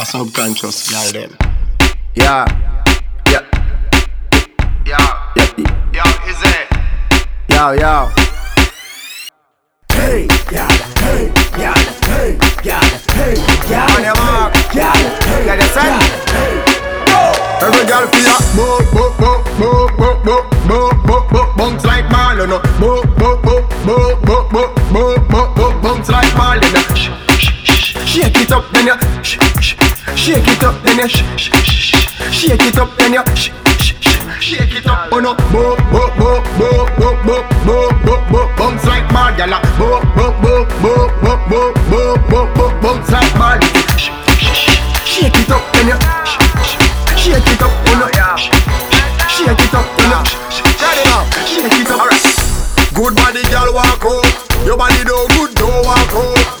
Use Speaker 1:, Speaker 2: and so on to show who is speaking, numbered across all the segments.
Speaker 1: A subconscious, y'all them.
Speaker 2: Yeah. Yeah.
Speaker 3: Yo,
Speaker 2: Yeah.
Speaker 3: yo, is it?
Speaker 2: Yo, yo.
Speaker 4: Hey, yeah, hey, yeah, hey, yeah, hey, yeah.
Speaker 2: On your mark.
Speaker 4: Yeah, hey,
Speaker 2: Get your set.
Speaker 1: Every girl feel a bo bo bo bo bo bo bo bo bo bounce like Marlon. Bo bo bo bo bo bo bo bo bo bounce like Marlon. Sh- sh- sh- Shake it up, then you sh- sh- shake it up, then you sh- sh- sh- sh. shake it up, then you sh- sh- sh- shake it up. Oh no, bo bo bo bo bo bo bo bo bo bounce like Marlon. Bo bo bo bo bo bo bo bo bo bounce like Marlon. Sh- sh- sh- Shake it up, then you sh- sh- shake it up, oh no, shake it up, oh no, shake it up.
Speaker 2: Good body, girl, walk out. Your body do good, don't walk out.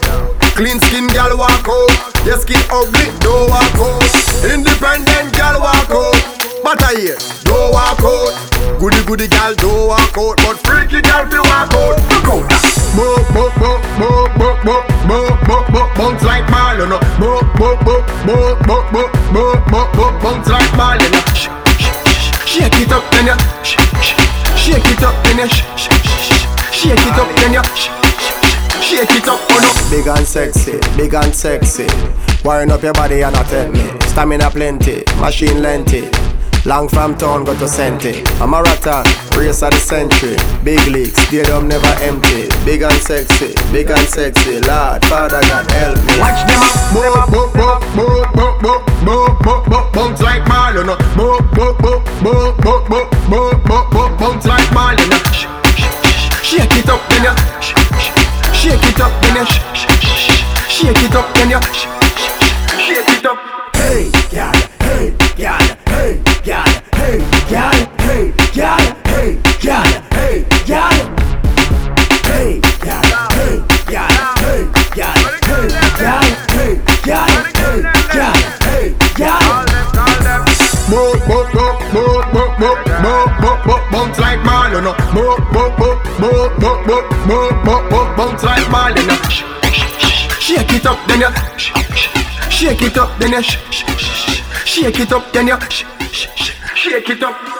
Speaker 2: Clean skin, girl, walk out. Your skin ugly, don't walk out. Independent, girl, walk out. But I hear, don't walk out. Goody, goody, girl, don't walk out. But freaky, girl, feel walk out. Look out.
Speaker 1: Bo bo bo bo bo bo bo bo bo bounce like Marlon. Bo bo bo bo bo bo bo bo bo bounce like Marlon. Sh- sh- sh- Shake it up, then sh- shake it up, then sh- shake it up, then sh- shake it up, oh no.
Speaker 2: Big and sexy, big and sexy. Wiring up your body and attend me. Stamina plenty, machine lengthy. Long from town, go to Senti. I'm a marathon, race of the century. Big leagues, stadium never empty. Big and sexy, big and sexy. Lord, Father God, help me.
Speaker 1: Watch them up, bo bo bo bo bo bo bo bo bo bounce like Marlon. Bo bo bo bo bo bo bo shake it up, then you sh- sh- sh- shake it up.
Speaker 4: hey, yeah, hey, yeah, hey, yeah, hey, yeah, hey, yeah, hey, yeah, hey, yeah. Hey, yeah, hey, yeah, hey, yeah, hey, yeah, hey, yeah, hey, yeah, hey, yeah.
Speaker 1: Bo bo bo bo bo bo bo bo bo bounce like Marlon. Bo bo bo bo bo bo bo bo bo bounce like Marlon. It up, then you sh- sh- shake it up, then you sh- sh- sh- shake it up, then you sh- sh- sh- shake it up.